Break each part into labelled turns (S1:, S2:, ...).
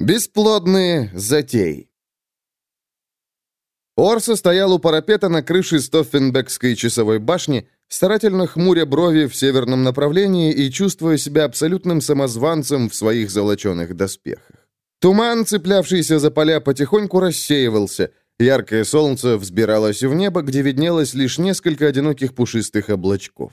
S1: Бесплодные затеи. Орса стоял у парапета на крыше Стоффенбекской часовой башни, старательно хмуря брови в северном направлении и чувствуя себя абсолютным самозванцем в своих золоченых доспехах. Туман, цеплявшийся за поля, потихоньку рассеивался. Яркое солнце взбиралось в небо, где виднелось лишь несколько одиноких пушистых облачков.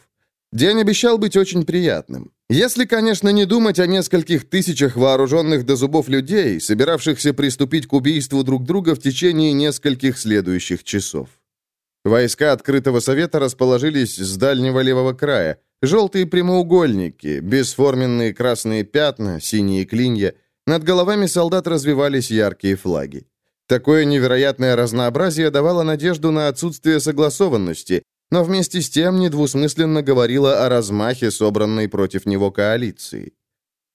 S1: День обещал быть очень приятным. Если, конечно, не думать о нескольких тысячах вооруженных до зубов людей, собиравшихся приступить к убийству друг друга в течение нескольких следующих часов. Войска открытого совета расположились с дальнего левого края. Желтые прямоугольники, бесформенные красные пятна, синие клинья. Над головами солдат развивались яркие флаги. Такое невероятное разнообразие давало надежду на отсутствие согласованности, но вместе с тем недвусмысленно говорила о размахе, собранной против него коалиции.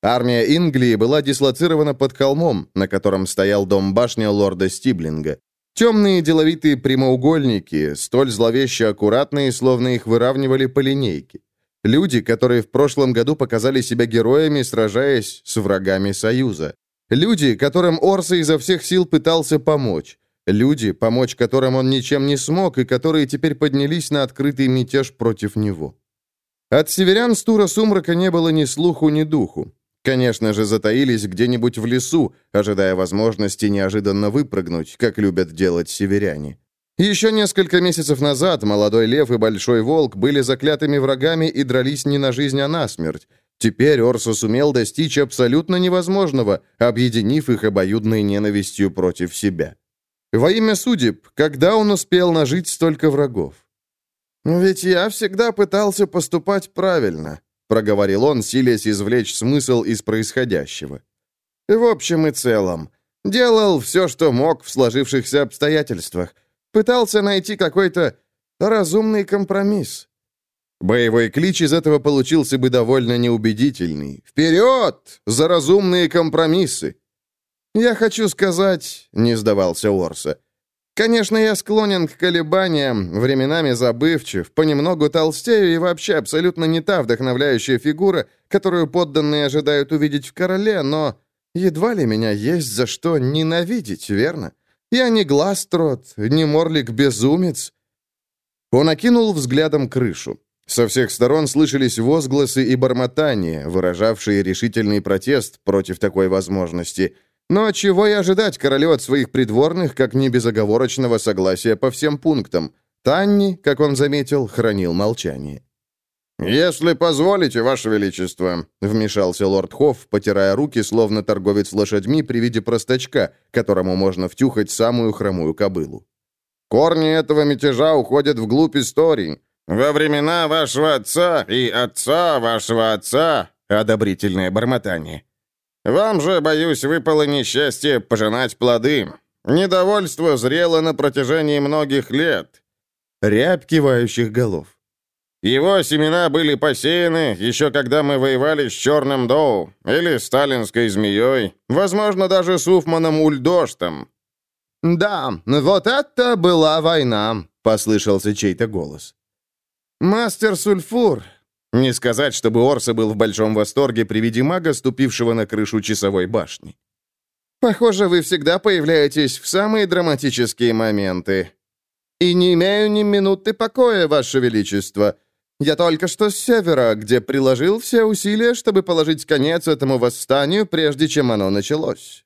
S1: Армия Инглии была дислоцирована под холмом, на котором стоял дом-башня лорда Стиблинга. Темные деловитые прямоугольники, столь зловеще аккуратные, словно их выравнивали по линейке. Люди, которые в прошлом году показали себя героями, сражаясь с врагами Союза. Люди, которым Орса изо всех сил пытался помочь. Люди, помочь которым он ничем не смог, и которые теперь поднялись на открытый мятеж против него. От северян Стура Сумрака не было ни слуху, ни духу. Конечно же, затаились где-нибудь в лесу, ожидая возможности неожиданно выпрыгнуть, как любят делать северяне. Еще несколько месяцев назад молодой лев и большой волк были заклятыми врагами и дрались не на жизнь, а на смерть. Теперь Орсо сумел достичь абсолютно невозможного, объединив их обоюдной ненавистью против себя. Во имя судеб, когда он успел нажить столько врагов? «Ведь я всегда пытался поступать правильно», — проговорил он, силясь извлечь смысл из происходящего. «В общем и целом, делал все, что мог в сложившихся обстоятельствах. Пытался найти какой-то разумный компромисс». Боевой клич из этого получился бы довольно неубедительный. «Вперед! За разумные компромиссы!» «Я хочу сказать», — не сдавался Орса, «конечно, я склонен к колебаниям, временами забывчив, понемногу толстею и вообще абсолютно не та вдохновляющая фигура, которую подданные ожидают увидеть в короле, но едва ли меня есть за что ненавидеть, верно? Я не Гластрот, не Морлик-безумец». Он окинул взглядом крышу. Со всех сторон слышались возгласы и бормотания, выражавшие решительный протест против такой возможности — но чего и ожидать королю от своих придворных, как не безоговорочного согласия по всем пунктам? Танни, как он заметил, хранил молчание. «Если позволите, Ваше Величество», — вмешался лорд Хофф, потирая руки, словно торговец лошадьми при виде простачка, которому можно втюхать самую хромую кобылу. «Корни этого мятежа уходят вглубь истории. Во времена вашего отца и отца вашего отца...» — одобрительное бормотание. Вам же, боюсь, выпало несчастье пожинать плоды. Недовольство зрело на протяжении многих лет». Рябь кивающих голов. Его семена были посеяны, еще когда мы воевали с Черным Доу, или сталинской змеей, возможно, даже с Уфманом Ульдоштом. «Да, вот это была война», — послышался чей-то голос. «Мастер Сульфур, не сказать, чтобы Орса был в большом восторге при виде мага, ступившего на крышу часовой башни. «Похоже, вы всегда появляетесь в самые драматические моменты. И не имею ни минуты покоя, Ваше Величество. Я только что с севера, где приложил все усилия, чтобы положить конец этому восстанию, прежде чем оно началось».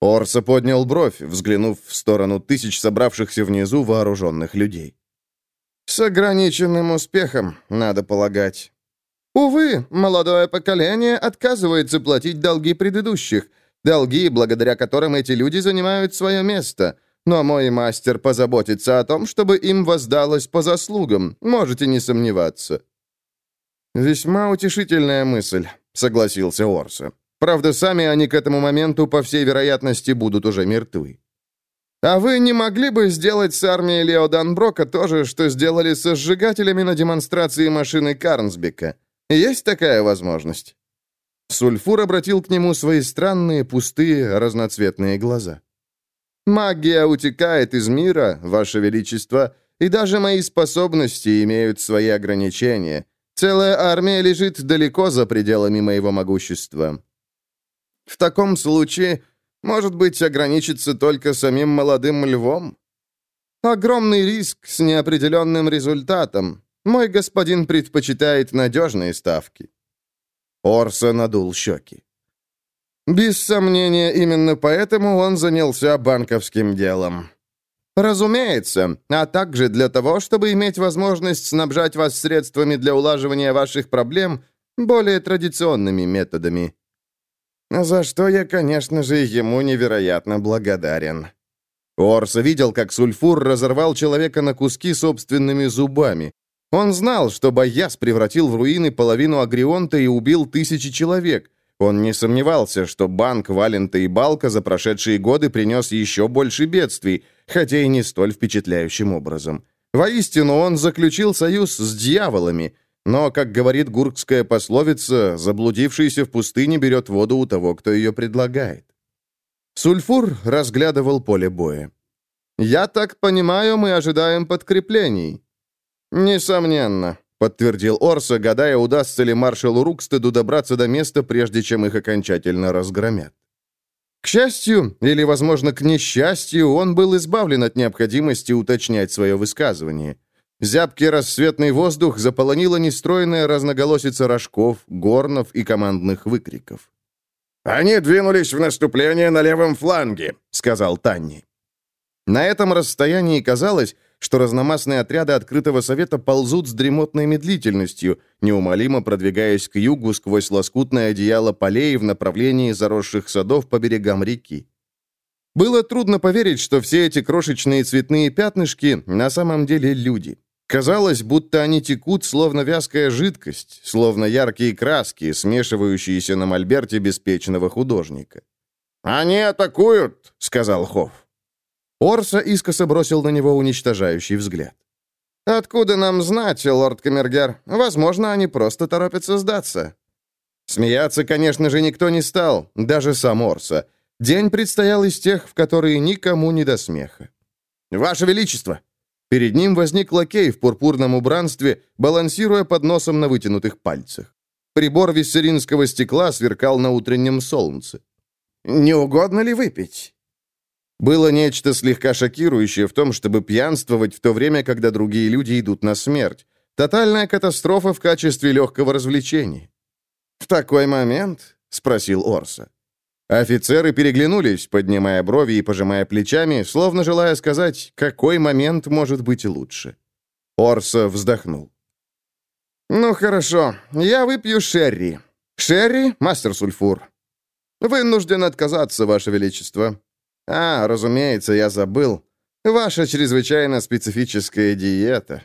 S1: Орса поднял бровь, взглянув в сторону тысяч собравшихся внизу вооруженных людей. С ограниченным успехом, надо полагать. Увы, молодое поколение отказывается платить долги предыдущих, долги, благодаря которым эти люди занимают свое место. Но мой мастер позаботится о том, чтобы им воздалось по заслугам, можете не сомневаться». «Весьма утешительная мысль», — согласился Орса. «Правда, сами они к этому моменту, по всей вероятности, будут уже мертвы». А вы не могли бы сделать с армией Лео Данброка то же, что сделали со сжигателями на демонстрации машины Карнсбека? Есть такая возможность?» Сульфур обратил к нему свои странные, пустые, разноцветные глаза. «Магия утекает из мира, Ваше Величество, и даже мои способности имеют свои ограничения. Целая армия лежит далеко за пределами моего могущества. В таком случае Может быть, ограничиться только самим молодым львом? Огромный риск с неопределенным результатом. Мой господин предпочитает надежные ставки. Орса надул щеки. Без сомнения, именно поэтому он занялся банковским делом. Разумеется, а также для того, чтобы иметь возможность снабжать вас средствами для улаживания ваших проблем более традиционными методами. За что я, конечно же, ему невероятно благодарен. Орса видел, как Сульфур разорвал человека на куски собственными зубами. Он знал, что Бояс превратил в руины половину Агрионта и убил тысячи человек, он не сомневался, что банк Валента и Балка за прошедшие годы принес еще больше бедствий, хотя и не столь впечатляющим образом. Воистину, он заключил союз с дьяволами, но, как говорит гуркская пословица, заблудившийся в пустыне берет воду у того, кто ее предлагает. Сульфур разглядывал поле боя. «Я так понимаю, мы ожидаем подкреплений». «Несомненно», — подтвердил Орса, гадая, удастся ли маршалу Рукстеду добраться до места, прежде чем их окончательно разгромят. К счастью, или, возможно, к несчастью, он был избавлен от необходимости уточнять свое высказывание. Зябкий рассветный воздух заполонила нестроенная разноголосица рожков, горнов и командных выкриков.
S2: «Они двинулись в наступление на левом фланге», — сказал Танни.
S1: На этом расстоянии казалось, что разномастные отряды открытого совета ползут с дремотной медлительностью, неумолимо продвигаясь к югу сквозь лоскутное одеяло полей в направлении заросших садов по берегам реки. Было трудно поверить, что все эти крошечные цветные пятнышки на самом деле люди. Казалось, будто они текут, словно вязкая жидкость, словно яркие краски, смешивающиеся на мольберте беспечного художника.
S2: «Они атакуют!» — сказал Хофф.
S1: Орса искоса бросил на него уничтожающий взгляд. «Откуда нам знать, лорд Камергер? Возможно, они просто торопятся сдаться». Смеяться, конечно же, никто не стал, даже сам Орса. День предстоял из тех, в которые никому не до смеха. «Ваше Величество!» Перед ним возник лакей в пурпурном убранстве, балансируя под носом на вытянутых пальцах. Прибор виссеринского стекла сверкал на утреннем солнце. «Не угодно ли выпить?» Было нечто слегка шокирующее в том, чтобы пьянствовать в то время, когда другие люди идут на смерть. Тотальная катастрофа в качестве легкого развлечения. «В такой момент?» — спросил Орса. Офицеры переглянулись, поднимая брови и пожимая плечами, словно желая сказать, какой момент может быть лучше. Орса вздохнул. «Ну хорошо, я выпью Шерри. Шерри, мастер Сульфур. Вынужден отказаться, Ваше Величество. «А, разумеется, я забыл. Ваша чрезвычайно специфическая диета».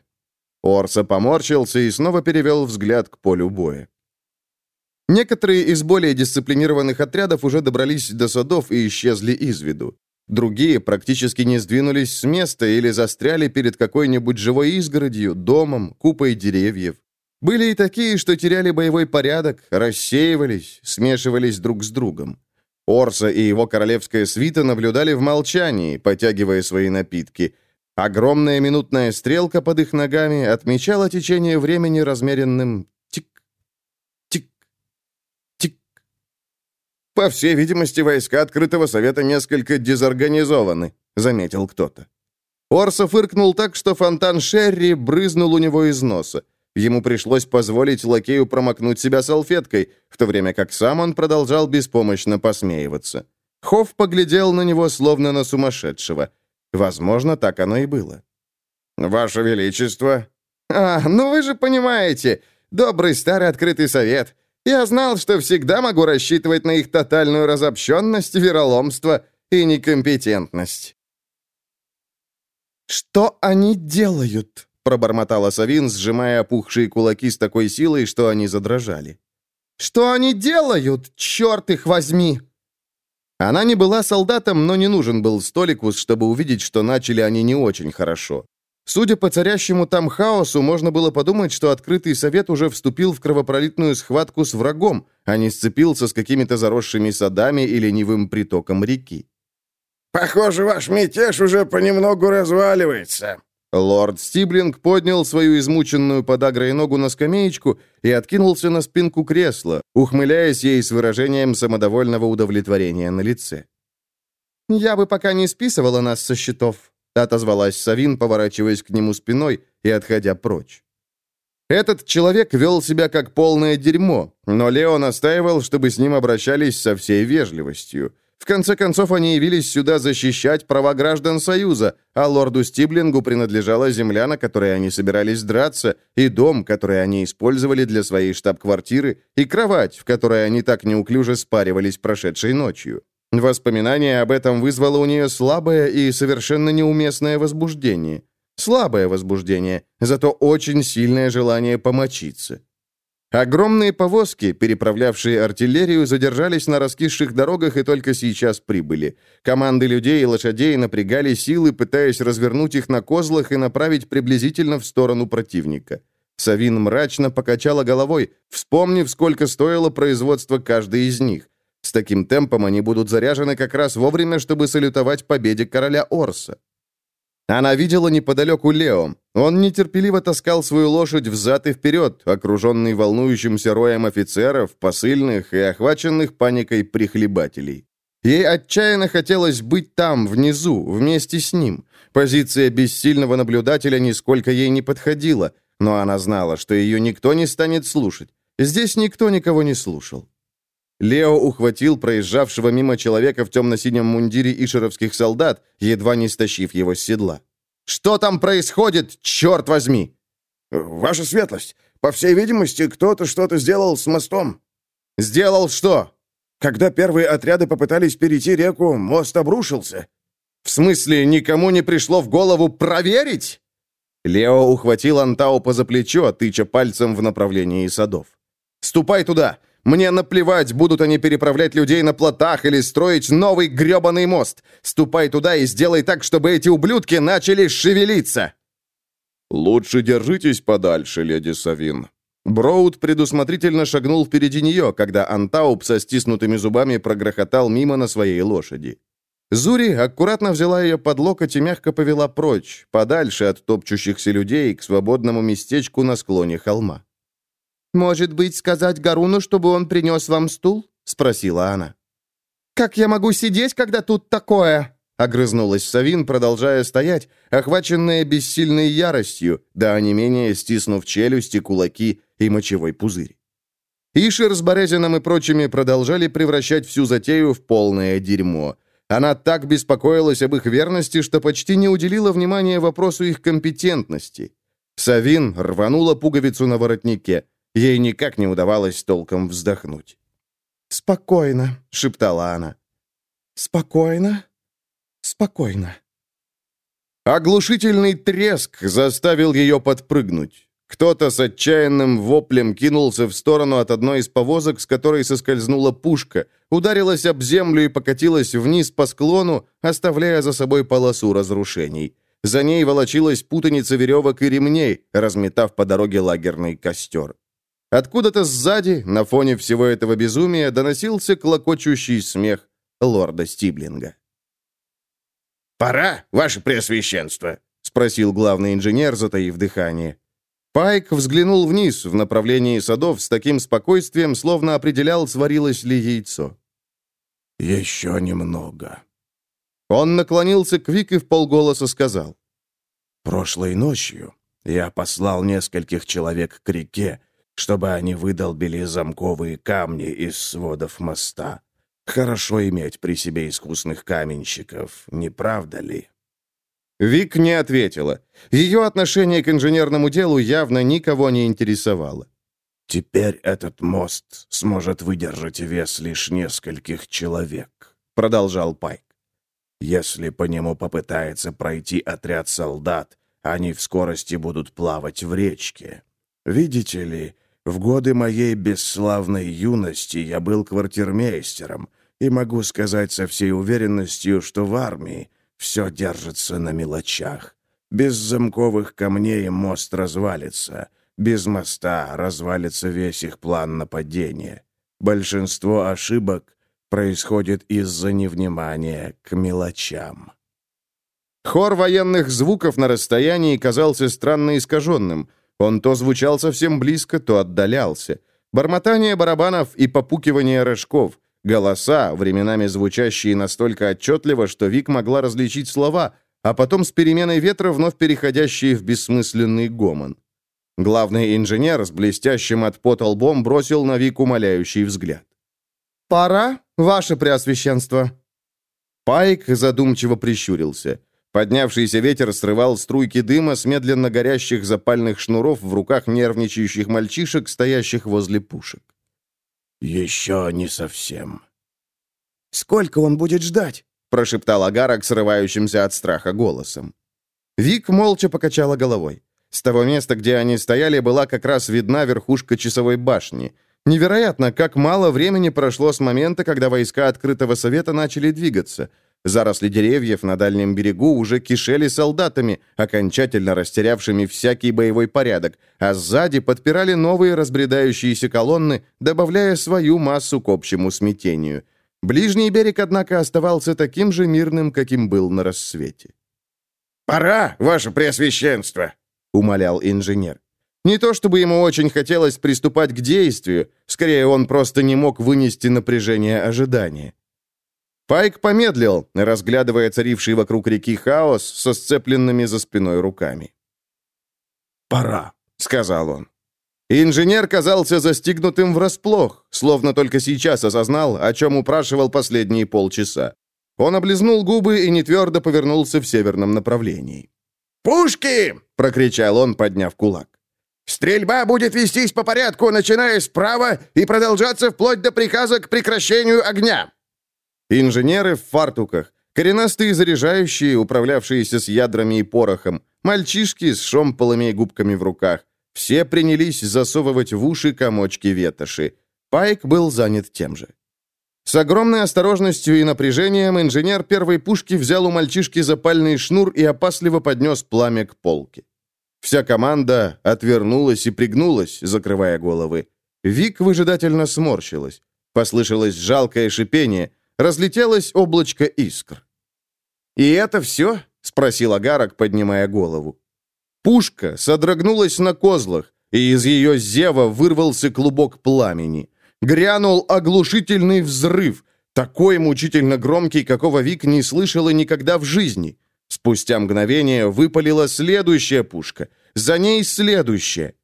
S1: Орса поморщился и снова перевел взгляд к полю боя. Некоторые из более дисциплинированных отрядов уже добрались до садов и исчезли из виду. Другие практически не сдвинулись с места или застряли перед какой-нибудь живой изгородью, домом, купой деревьев. Были и такие, что теряли боевой порядок, рассеивались, смешивались друг с другом. Орса и его королевская свита наблюдали в молчании, потягивая свои напитки. Огромная минутная стрелка под их ногами отмечала течение времени размеренным «По всей видимости, войска открытого совета несколько дезорганизованы», — заметил кто-то. Орса фыркнул так, что фонтан Шерри брызнул у него из носа. Ему пришлось позволить лакею промокнуть себя салфеткой, в то время как сам он продолжал беспомощно посмеиваться. Хофф поглядел на него, словно на сумасшедшего. Возможно, так оно и было.
S2: «Ваше Величество!»
S1: «А, ну вы же понимаете, добрый старый открытый совет. Я знал, что всегда могу рассчитывать на их тотальную разобщенность, вероломство и некомпетентность». «Что они делают?» пробормотала Савин, сжимая опухшие кулаки с такой силой, что они задрожали. «Что они делают? Черт их возьми!» Она не была солдатом, но не нужен был Столикус, чтобы увидеть, что начали они не очень хорошо. Судя по царящему там хаосу, можно было подумать, что открытый совет уже вступил в кровопролитную схватку с врагом, а не сцепился с какими-то заросшими садами и ленивым притоком реки.
S2: «Похоже, ваш мятеж уже понемногу разваливается»,
S1: Лорд Стиблинг поднял свою измученную подагрой ногу на скамеечку и откинулся на спинку кресла, ухмыляясь ей с выражением самодовольного удовлетворения на лице. «Я бы пока не списывала нас со счетов», — отозвалась Савин, поворачиваясь к нему спиной и отходя прочь. Этот человек вел себя как полное дерьмо, но Лео настаивал, чтобы с ним обращались со всей вежливостью. В конце концов, они явились сюда защищать права граждан Союза, а лорду Стиблингу принадлежала земля, на которой они собирались драться, и дом, который они использовали для своей штаб-квартиры, и кровать, в которой они так неуклюже спаривались прошедшей ночью. Воспоминание об этом вызвало у нее слабое и совершенно неуместное возбуждение. Слабое возбуждение, зато очень сильное желание помочиться. Огромные повозки, переправлявшие артиллерию, задержались на раскисших дорогах и только сейчас прибыли. Команды людей и лошадей напрягали силы, пытаясь развернуть их на козлах и направить приблизительно в сторону противника. Савин мрачно покачала головой, вспомнив, сколько стоило производство каждой из них. С таким темпом они будут заряжены как раз вовремя, чтобы салютовать победе короля Орса. Она видела неподалеку Лео. Он нетерпеливо таскал свою лошадь взад и вперед, окруженный волнующимся роем офицеров, посыльных и охваченных паникой прихлебателей. Ей отчаянно хотелось быть там, внизу, вместе с ним. Позиция бессильного наблюдателя нисколько ей не подходила, но она знала, что ее никто не станет слушать. Здесь никто никого не слушал. Лео ухватил проезжавшего мимо человека в темно-синем мундире ишеровских солдат, едва не стащив его с седла. «Что там происходит, черт возьми?»
S2: «Ваша светлость, по всей видимости, кто-то что-то сделал с мостом».
S1: «Сделал что?»
S2: «Когда первые отряды попытались перейти реку, мост обрушился».
S1: «В смысле, никому не пришло в голову проверить?» Лео ухватил Антаупа за плечо, тыча пальцем в направлении садов. «Ступай туда! Мне наплевать, будут они переправлять людей на плотах или строить новый грёбаный мост. Ступай туда и сделай так, чтобы эти ублюдки начали шевелиться!» «Лучше держитесь подальше, леди Савин». Броуд предусмотрительно шагнул впереди нее, когда Антауп со стиснутыми зубами прогрохотал мимо на своей лошади. Зури аккуратно взяла ее под локоть и мягко повела прочь, подальше от топчущихся людей к свободному местечку на склоне холма. «Может быть, сказать Гаруну, чтобы он принес вам стул?» — спросила она. «Как я могу сидеть, когда тут такое?» — огрызнулась Савин, продолжая стоять, охваченная бессильной яростью, да не менее стиснув челюсти, кулаки и мочевой пузырь. Ишер с Борезином и прочими продолжали превращать всю затею в полное дерьмо. Она так беспокоилась об их верности, что почти не уделила внимания вопросу их компетентности. Савин рванула пуговицу на воротнике. Ей никак не удавалось толком вздохнуть.
S3: «Спокойно», — шептала она. «Спокойно, спокойно».
S1: Оглушительный треск заставил ее подпрыгнуть. Кто-то с отчаянным воплем кинулся в сторону от одной из повозок, с которой соскользнула пушка, ударилась об землю и покатилась вниз по склону, оставляя за собой полосу разрушений. За ней волочилась путаница веревок и ремней, разметав по дороге лагерный костер. Откуда-то сзади, на фоне всего этого безумия, доносился клокочущий смех лорда Стиблинга.
S2: «Пора, ваше преосвященство?» — спросил главный инженер, затаив дыхание.
S1: Пайк взглянул вниз, в направлении садов, с таким спокойствием, словно определял, сварилось ли яйцо.
S2: «Еще немного».
S1: Он наклонился к Вик и в полголоса сказал.
S2: «Прошлой ночью я послал нескольких человек к реке, чтобы они выдолбили замковые камни из сводов моста. Хорошо иметь при себе искусных каменщиков, не правда ли?»
S1: Вик не ответила. Ее отношение к инженерному делу явно никого не интересовало.
S2: «Теперь этот мост сможет выдержать вес лишь нескольких человек», — продолжал Пайк. «Если по нему попытается пройти отряд солдат, они в скорости будут плавать в речке. Видите ли, в годы моей бесславной юности я был квартирмейстером, и могу сказать со всей уверенностью, что в армии все держится на мелочах. Без замковых камней мост развалится, без моста развалится весь их план нападения. Большинство ошибок происходит из-за невнимания к мелочам.
S1: Хор военных звуков на расстоянии казался странно искаженным — он то звучал совсем близко, то отдалялся. Бормотание барабанов и попукивание рожков, голоса, временами звучащие настолько отчетливо, что Вик могла различить слова, а потом с переменой ветра вновь переходящие в бессмысленный гомон. Главный инженер с блестящим от пота лбом бросил на Вик умоляющий взгляд. «Пора, ваше преосвященство». Пайк задумчиво прищурился. Поднявшийся ветер срывал струйки дыма с медленно горящих запальных шнуров в руках нервничающих мальчишек, стоящих возле пушек.
S2: «Еще не совсем».
S3: «Сколько он будет ждать?»
S1: прошептал Агарок срывающимся от страха голосом. Вик молча покачала головой. С того места, где они стояли, была как раз видна верхушка часовой башни. Невероятно, как мало времени прошло с момента, когда войска Открытого Совета начали двигаться. Заросли деревьев на дальнем берегу уже кишели солдатами, окончательно растерявшими всякий боевой порядок, а сзади подпирали новые разбредающиеся колонны, добавляя свою массу к общему смятению. Ближний берег, однако, оставался таким же мирным, каким был на рассвете.
S2: «Пора, ваше преосвященство!» — умолял инженер.
S1: Не то чтобы ему очень хотелось приступать к действию, скорее он просто не мог вынести напряжение ожидания. Пайк помедлил, разглядывая царивший вокруг реки хаос со сцепленными за спиной руками.
S2: «Пора», —
S1: сказал он. Инженер казался застигнутым врасплох, словно только сейчас осознал, о чем упрашивал последние полчаса. Он облизнул губы и нетвердо повернулся в северном направлении.
S2: «Пушки!» — прокричал он, подняв кулак. «Стрельба будет вестись по порядку, начиная справа и продолжаться вплоть до приказа к прекращению огня!»
S1: Инженеры в фартуках, коренастые заряжающие, управлявшиеся с ядрами и порохом, мальчишки с шомполами и губками в руках, все принялись засовывать в уши комочки ветоши. Пайк был занят тем же. С огромной осторожностью и напряжением инженер первой пушки взял у мальчишки запальный шнур и опасливо поднес пламя к полке. Вся команда отвернулась и пригнулась, закрывая головы. Вик выжидательно сморщилась. Послышалось жалкое шипение, разлетелось облачко искр. «И это все?» — спросил Агарок, поднимая голову. Пушка содрогнулась на козлах, и из ее зева вырвался клубок пламени. Грянул оглушительный взрыв, такой мучительно громкий, какого Вик не слышала никогда в жизни. Спустя мгновение выпалила следующая пушка, за ней следующая.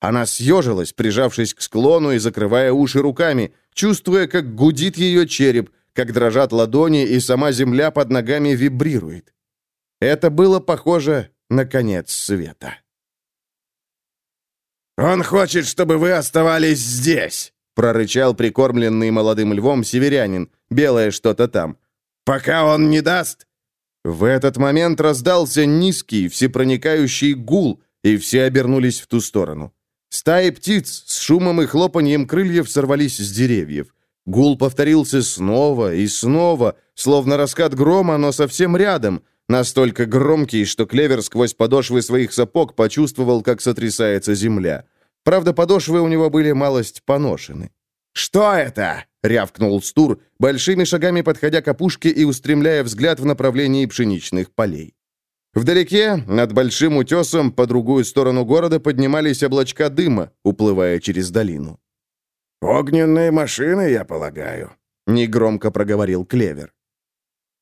S1: Она съежилась, прижавшись к склону и закрывая уши руками, чувствуя, как гудит ее череп, как дрожат ладони, и сама земля под ногами вибрирует. Это было похоже на конец света.
S2: «Он хочет, чтобы вы оставались здесь!»
S1: прорычал прикормленный молодым львом северянин, белое что-то там.
S2: «Пока он не даст...»
S1: В этот момент раздался низкий, всепроникающий гул, и все обернулись в ту сторону. Стаи птиц с шумом и хлопаньем крыльев сорвались с деревьев. Гул повторился снова и снова, словно раскат грома, но совсем рядом, настолько громкий, что Клевер сквозь подошвы своих сапог почувствовал, как сотрясается земля. Правда, подошвы у него были малость поношены.
S2: «Что это?» — рявкнул Стур, большими шагами подходя к опушке и устремляя взгляд в направлении пшеничных полей.
S1: Вдалеке, над большим утесом, по другую сторону города поднимались облачка дыма, уплывая через долину.
S2: «Огненные машины, я полагаю», —
S1: негромко проговорил Клевер.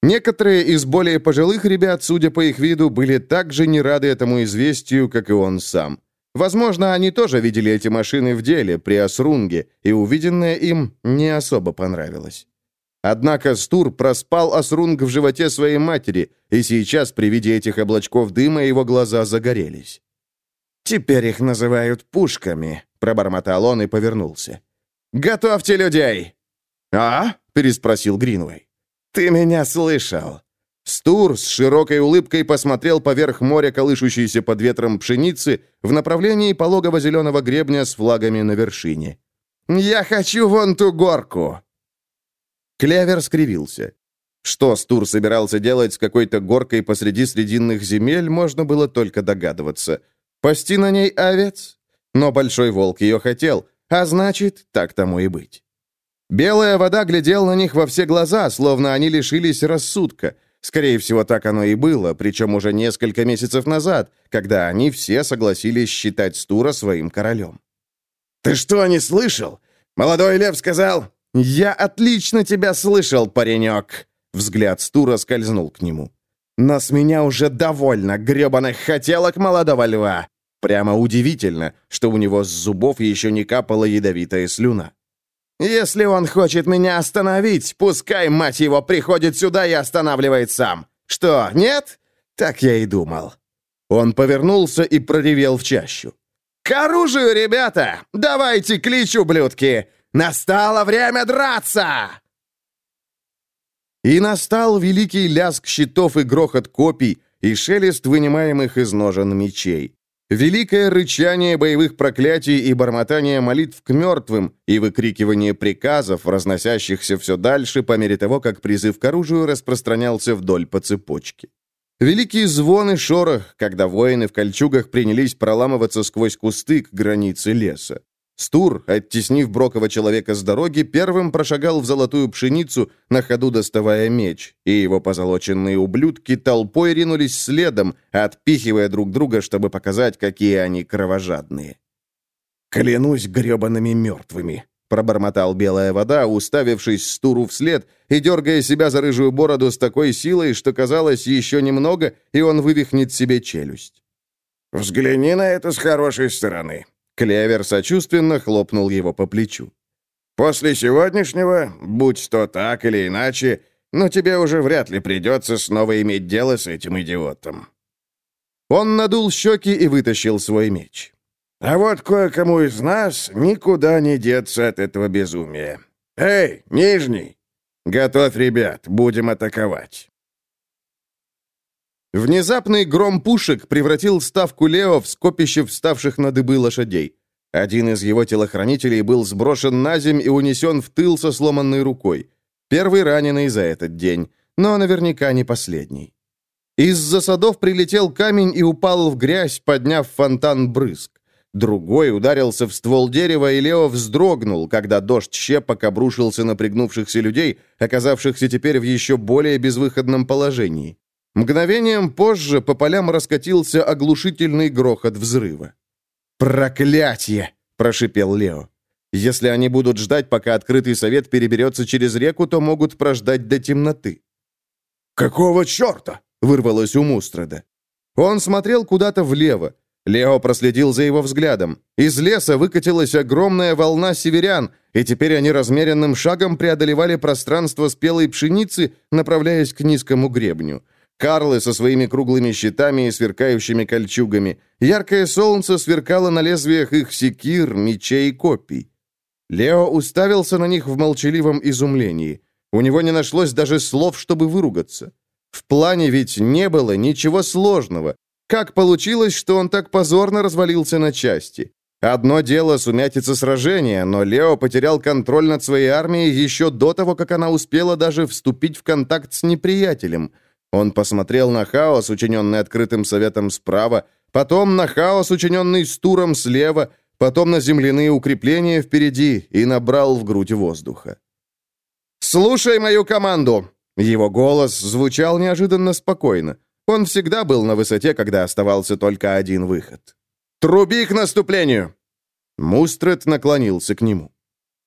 S1: Некоторые из более пожилых ребят, судя по их виду, были так же не рады этому известию, как и он сам. Возможно, они тоже видели эти машины в деле, при Асрунге, и увиденное им не особо понравилось. Однако Стур проспал Асрунг в животе своей матери, и сейчас при виде этих облачков дыма его глаза загорелись.
S2: «Теперь их называют пушками», — пробормотал он и повернулся.
S1: «Готовьте людей!»
S2: «А?» — переспросил Гринвей.
S1: «Ты меня слышал!» Стур с широкой улыбкой посмотрел поверх моря, колышущейся под ветром пшеницы, в направлении пологого зеленого гребня с флагами на вершине. «Я хочу вон ту горку!» Клевер скривился. Что Стур собирался делать с какой-то горкой посреди срединных земель, можно было только догадываться. Пасти на ней овец? Но Большой Волк ее хотел, а значит, так тому и быть. Белая вода глядела на них во все глаза, словно они лишились рассудка. Скорее всего, так оно и было, причем уже несколько месяцев назад, когда они все согласились считать Стура своим королем.
S2: «Ты что, не слышал? Молодой лев сказал,
S1: «Я отлично тебя слышал, паренек!» Взгляд Стура скользнул к нему. «Но с меня уже довольно гребаных хотелок молодого льва!» Прямо удивительно, что у него с зубов еще не капала ядовитая слюна. «Если он хочет меня остановить, пускай, мать его, приходит сюда и останавливает сам. Что, нет? Так я и думал». Он повернулся и проревел в чащу. «К оружию, ребята! Давайте клич, ублюдки! Настало время драться!» И настал великий лязг щитов и грохот копий, и шелест вынимаемых из ножен мечей. Великое рычание боевых проклятий и бормотание молитв к мертвым, и выкрикивание приказов, разносящихся все дальше по мере того, как призыв к оружию распространялся вдоль по цепочке. Великий звон и шорох, когда воины в кольчугах принялись проламываться сквозь кусты к границе леса. Стур, оттеснив Брокова человека с дороги, первым прошагал в золотую пшеницу, на ходу доставая меч, и его позолоченные ублюдки толпой ринулись следом, отпихивая друг друга, чтобы показать, какие они кровожадные. «Клянусь гребаными мертвыми», пробормотал белая вода, уставившись Стуру вслед и дергая себя за рыжую бороду с такой силой, что казалось еще немного, и он вывихнет себе челюсть.
S2: «Взгляни на это с хорошей стороны».
S1: Клевер сочувственно хлопнул его по плечу.
S2: «После сегодняшнего, будь то так или иначе, но тебе уже вряд ли придется снова иметь дело с этим идиотом».
S1: Он надул щеки и вытащил свой меч.
S2: А вот кое-кому из нас никуда не деться от этого безумия. Эй, Нижний! Готовь ребят, будем атаковать.
S1: Внезапный гром пушек превратил ставку Лео в скопище вставших на дыбы лошадей. Один из его телохранителей был сброшен на земь и унесен в тыл со сломанной рукой. Первый раненый за этот день, но наверняка не последний. Из засадов прилетел камень и упал в грязь, подняв фонтан брызг. Другой ударился в ствол дерева, и Лео вздрогнул, когда дождь щепок обрушился на пригнувшихся людей, оказавшихся теперь в еще более безвыходном положении. Мгновением позже по полям раскатился оглушительный грохот взрыва. «Проклятье!» – прошипел Лео. «Если они будут ждать, пока открытый совет переберется через реку, то могут прождать до темноты».
S2: «Какого черта?» – вырвалось у Мустрада.
S1: Он смотрел куда-то влево, Лео проследил за его взглядом. Из леса выкатилась огромная волна северян, и теперь они размеренным шагом преодолевали пространство спелой пшеницы, направляясь к низкому гребню. Карлы со своими круглыми щитами и сверкающими кольчугами. Яркое солнце сверкало на лезвиях их секир, мечей и копий. Лео уставился на них в молчаливом изумлении. У него не нашлось даже слов, чтобы выругаться. В плане ведь не было ничего сложного. Как получилось, что он так позорно развалился на части? Одно дело сумятица сражения, но Лео потерял контроль над своей армией еще до того, как она успела даже вступить в контакт с неприятелем. Он посмотрел на хаос, учиненный открытым советом справа, потом на хаос, учиненный стуром слева, потом на земляные укрепления впереди и набрал в грудь воздуха. «Слушай мою команду!» Его голос звучал неожиданно спокойно. Он всегда был на высоте, когда оставался только один выход. «Труби к наступлению!» Мустрет наклонился к нему.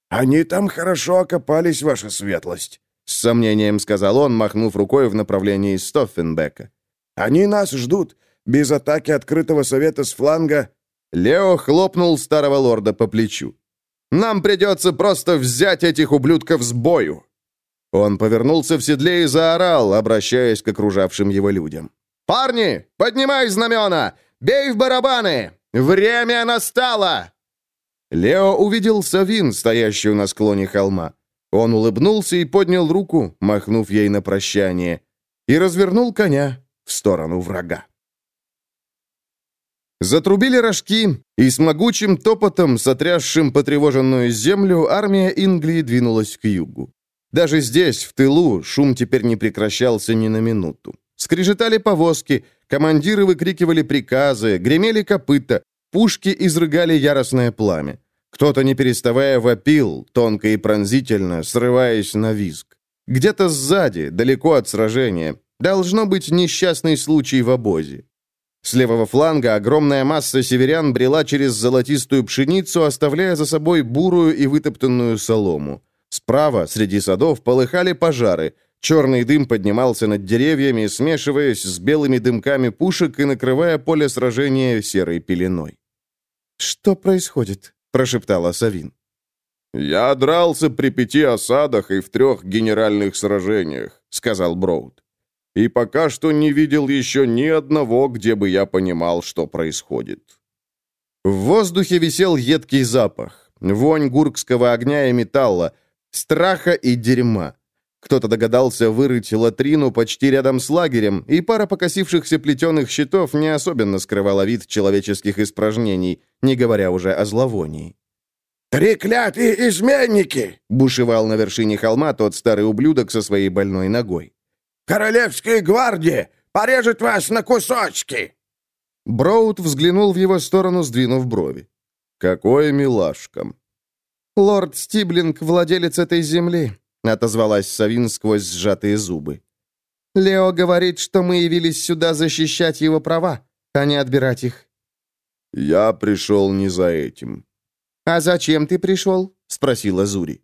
S2: «Они там хорошо окопались, ваша светлость», — с сомнением сказал он, махнув рукой в направлении Стоффенбека. «Они нас ждут. Без атаки открытого совета с фланга...»
S1: Лео хлопнул старого лорда по плечу. «Нам придется просто взять этих ублюдков с бою!» Он повернулся в седле и заорал, обращаясь к окружавшим его людям. «Парни, поднимай знамена! Бей в барабаны! Время настало!» Лео увидел Савин, стоящую на склоне холма. Он улыбнулся и поднял руку, махнув ей на прощание, и развернул коня в сторону врага. Затрубили рожки, и с могучим топотом, сотрясшим потревоженную землю, армия Инглии двинулась к югу. Даже здесь, в тылу, шум теперь не прекращался ни на минуту. Скрежетали повозки, командиры выкрикивали приказы, гремели копыта, пушки изрыгали яростное пламя. Кто-то, не переставая, вопил, тонко и пронзительно, срываясь на визг. Где-то сзади, далеко от сражения, должно быть несчастный случай в обозе. С левого фланга огромная масса северян брела через золотистую пшеницу, оставляя за собой бурую и вытоптанную солому. Справа, среди садов, полыхали пожары. Черный дым поднимался над деревьями, смешиваясь с белыми дымками пушек и накрывая поле сражения серой пеленой. «Что происходит?» – прошептала Савин.
S2: «Я дрался при пяти осадах и в трех генеральных сражениях», — сказал Броуд. «И пока что не видел еще ни одного, где бы я понимал, что происходит».
S1: В воздухе висел едкий запах, вонь гуркского огня и металла, страха и дерьма. Кто-то догадался вырыть латрину почти рядом с лагерем, и пара покосившихся плетеных щитов не особенно скрывала вид человеческих испражнений, не говоря уже о зловонии.
S3: «Треклятые изменники!»
S1: — бушевал на вершине холма тот старый ублюдок со своей больной ногой.
S3: «Королевская гвардия порежет вас на кусочки!»
S1: Броуд взглянул в его сторону, сдвинув брови. «Какой милашка!» «Лорд Стиблинг — владелец этой земли», — отозвалась Савин сквозь сжатые зубы. «Лео говорит, что мы явились сюда защищать его права, а не отбирать их».
S2: «Я пришел не за этим»,
S1: «А зачем ты пришел?» — спросила Зури.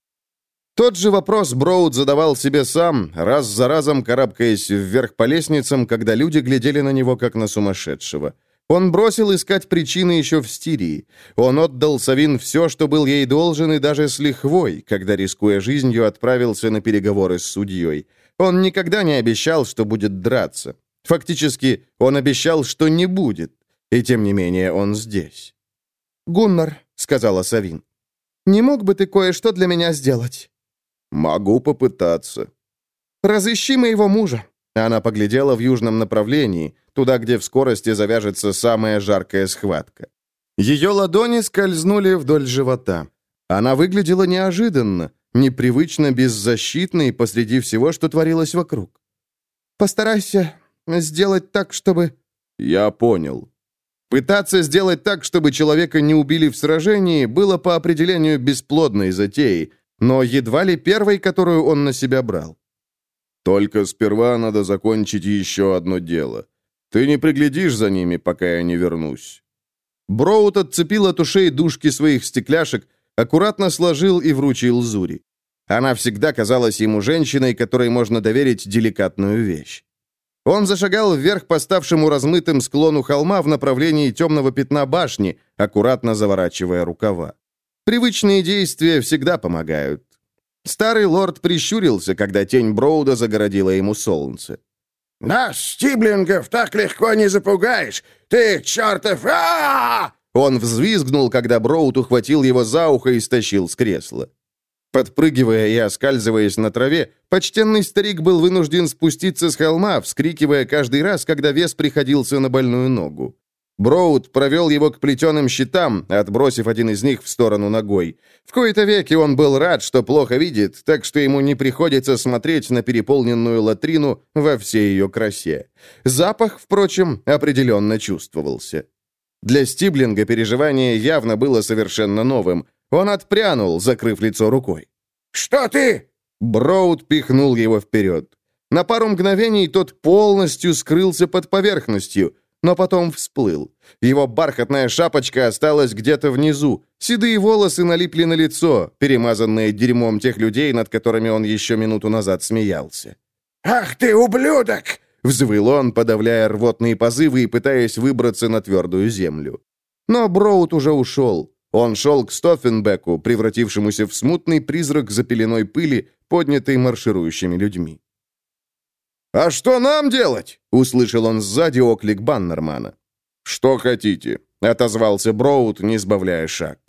S1: Тот же вопрос Броуд задавал себе сам, раз за разом карабкаясь вверх по лестницам, когда люди глядели на него как на сумасшедшего. Он бросил искать причины еще в Стирии. Он отдал Савин все, что был ей должен, и даже с лихвой, когда, рискуя жизнью, отправился на переговоры с судьей. Он никогда не обещал, что будет драться. Фактически, он обещал, что не будет. И тем не менее, он здесь. «Гуннар», сказала Савин. «Не мог бы ты кое-что для меня сделать?»
S2: «Могу попытаться».
S1: «Разыщи моего мужа». Она поглядела в южном направлении, туда, где в скорости завяжется самая жаркая схватка. Ее ладони скользнули вдоль живота. Она выглядела неожиданно, непривычно беззащитной посреди всего, что творилось вокруг. «Постарайся сделать так, чтобы...»
S2: «Я понял»,
S1: Пытаться сделать так, чтобы человека не убили в сражении, было по определению бесплодной затеей, но едва ли первой, которую он на себя брал.
S2: «Только сперва надо закончить еще одно дело. Ты не приглядишь за ними, пока я не вернусь».
S1: Броут отцепил от ушей дужки своих стекляшек, аккуратно сложил и вручил Зури. Она всегда казалась ему женщиной, которой можно доверить деликатную вещь. Он зашагал вверх по ставшему размытым склону холма в направлении темного пятна башни, аккуратно заворачивая рукава. Привычные действия всегда помогают. Старый лорд прищурился, когда тень Броуда загородила ему солнце.
S3: «Нас, стиблингов, так легко не запугаешь! Ты, чертов! а, -а, -а
S1: Он взвизгнул, когда Броуд ухватил его за ухо и стащил с кресла. Подпрыгивая и оскальзываясь на траве, почтенный старик был вынужден спуститься с холма, вскрикивая каждый раз, когда вес приходился на больную ногу. Броуд провел его к плетеным щитам, отбросив один из них в сторону ногой. В кои-то веки он был рад, что плохо видит, так что ему не приходится смотреть на переполненную латрину во всей ее красе. Запах, впрочем, определенно чувствовался. Для Стиблинга переживание явно было совершенно новым. Он отпрянул, закрыв лицо рукой.
S3: «Что ты?»
S1: Броуд пихнул его вперед. На пару мгновений тот полностью скрылся под поверхностью, но потом всплыл. Его бархатная шапочка осталась где-то внизу. Седые волосы налипли на лицо, перемазанные дерьмом тех людей, над которыми он еще минуту назад смеялся.
S3: «Ах ты, ублюдок!»
S1: — взвыл он, подавляя рвотные позывы и пытаясь выбраться на твердую землю. Но Броуд уже ушел. Он шел к Стоффенбеку, превратившемуся в смутный призрак за пеленой пыли, поднятой марширующими людьми. «А что нам делать?» — услышал он сзади оклик Баннермана.
S2: «Что хотите?» — отозвался Броуд, не сбавляя шаг.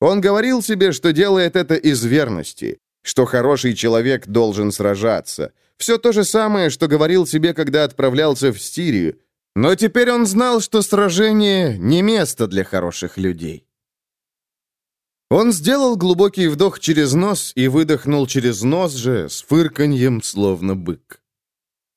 S1: Он говорил себе, что делает это из верности, что хороший человек должен сражаться. Все то же самое, что говорил себе, когда отправлялся в Стирию. Но теперь он знал, что сражение не место для хороших людей. Он сделал глубокий вдох через нос и выдохнул через нос же с фырканьем, словно бык.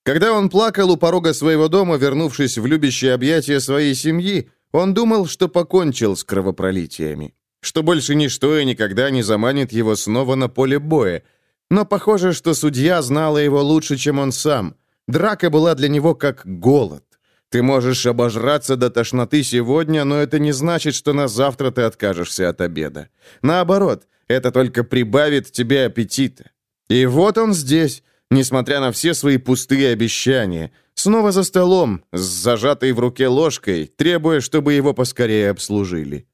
S1: Когда он плакал у порога своего дома, вернувшись в любящее объятия своей семьи, он думал, что покончил с кровопролитиями, что больше ничто и никогда не заманит его снова на поле боя. Но похоже, что судья знала его лучше, чем он сам. Драка была для него как голод. Ты можешь обожраться до тошноты сегодня, но это не значит, что на завтра ты откажешься от обеда. Наоборот, это только прибавит тебе аппетита. И вот он здесь, несмотря на все свои пустые обещания, снова за столом, с зажатой в руке ложкой, требуя, чтобы его поскорее обслужили.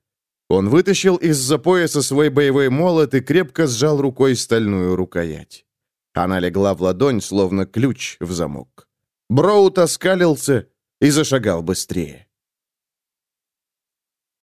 S1: Он вытащил из-за пояса свой боевой молот и крепко сжал рукой стальную рукоять. Она легла в ладонь, словно ключ в замок. Броут оскалился и зашагал быстрее.